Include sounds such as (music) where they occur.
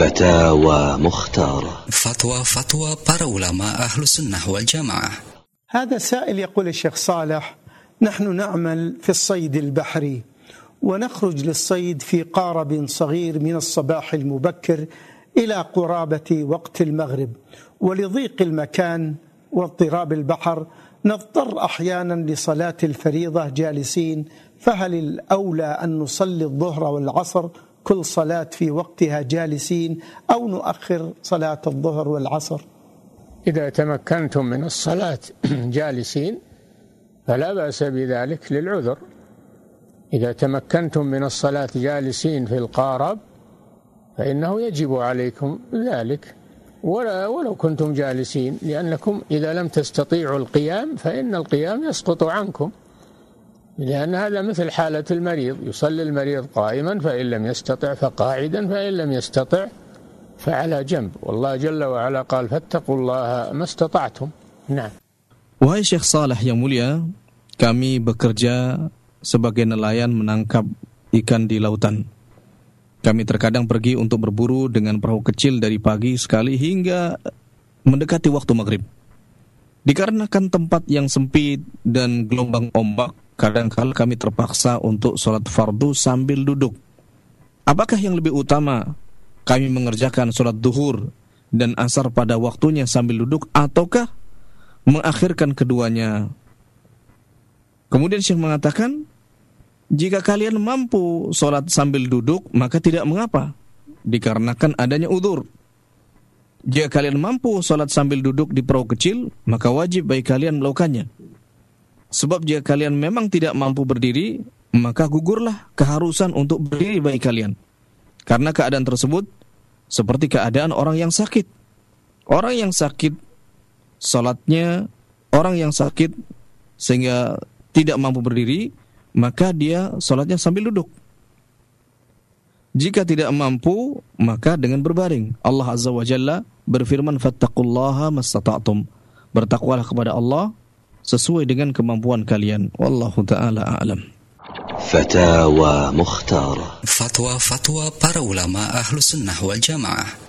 فتاوى مختارة. Fatwa-fatwa para ulama ahlu sunnah wal jamaah هذا سائل يقول الشيخ صالح نحن نعمل في الصيد البحري ونخرج للصيد في قارب صغير من الصباح المبكر إلى قرابة وقت المغرب. ولضيق المكان واضطراب البحر نضطر أحيانا لصلاة الفريضة جالسين فهل الأولى أن نصلي الظهر والعصر كل صلاة في وقتها جالسين أو نؤخر صلاة الظهر والعصر. إذا تمكنتم من الصلاة (clears throat) جالسين فلا بأس بذلك للعذر. إذا تمكنتم من الصلاة جالسين في القارب فإنه يجب عليكم ذلك. ولا ولو كنتم جالسين لأنكم إذا لم تستطيعوا القيام فإن القيام يسقط عنكم. لأن هذا مثل حالة المريض يصلي المريض قائما فإن لم يستطع فقاعدا فإن لم يستطع فعلى جنب والله جل وعلا قال فاتقوا الله ما استطعتم نعم Wahai Syekh Saleh yang mulia, kami bekerja sebagai nelayan menangkap ikan di lautan. Kami terkadang pergi untuk berburu dengan perahu kecil dari pagi sekali hingga mendekati waktu maghrib. Dikarenakan tempat yang sempit dan gelombang ombak, kadang-kala kami terpaksa untuk sholat fardu sambil duduk. Apakah yang lebih utama? Kami mengerjakan sholat duhur dan asar pada waktunya sambil duduk ataukah mengakhirkan keduanya. Kemudian Syekh mengatakan, jika kalian mampu sholat sambil duduk, maka tidak mengapa, dikarenakan adanya udur. Jika kalian mampu sholat sambil duduk di perahu kecil, maka wajib bagi kalian melakukannya. Sebab jika kalian memang tidak mampu berdiri, maka gugurlah keharusan untuk berdiri bagi kalian. Karena keadaan tersebut seperti keadaan orang yang sakit. Orang yang sakit salatnya orang yang sakit sehingga tidak mampu berdiri, maka dia salatnya sambil duduk. Jika tidak mampu, maka dengan berbaring. Allah Azza wa Jalla berfirman, "Fattaqullaha mastata'tum." Bertakwalah kepada Allah sesuai dengan kemampuan kalian. Wallahu taala alam. Fatwa Mukhtar. Fatwa-fatwa para ulama ahlu sunnah wal jamaah.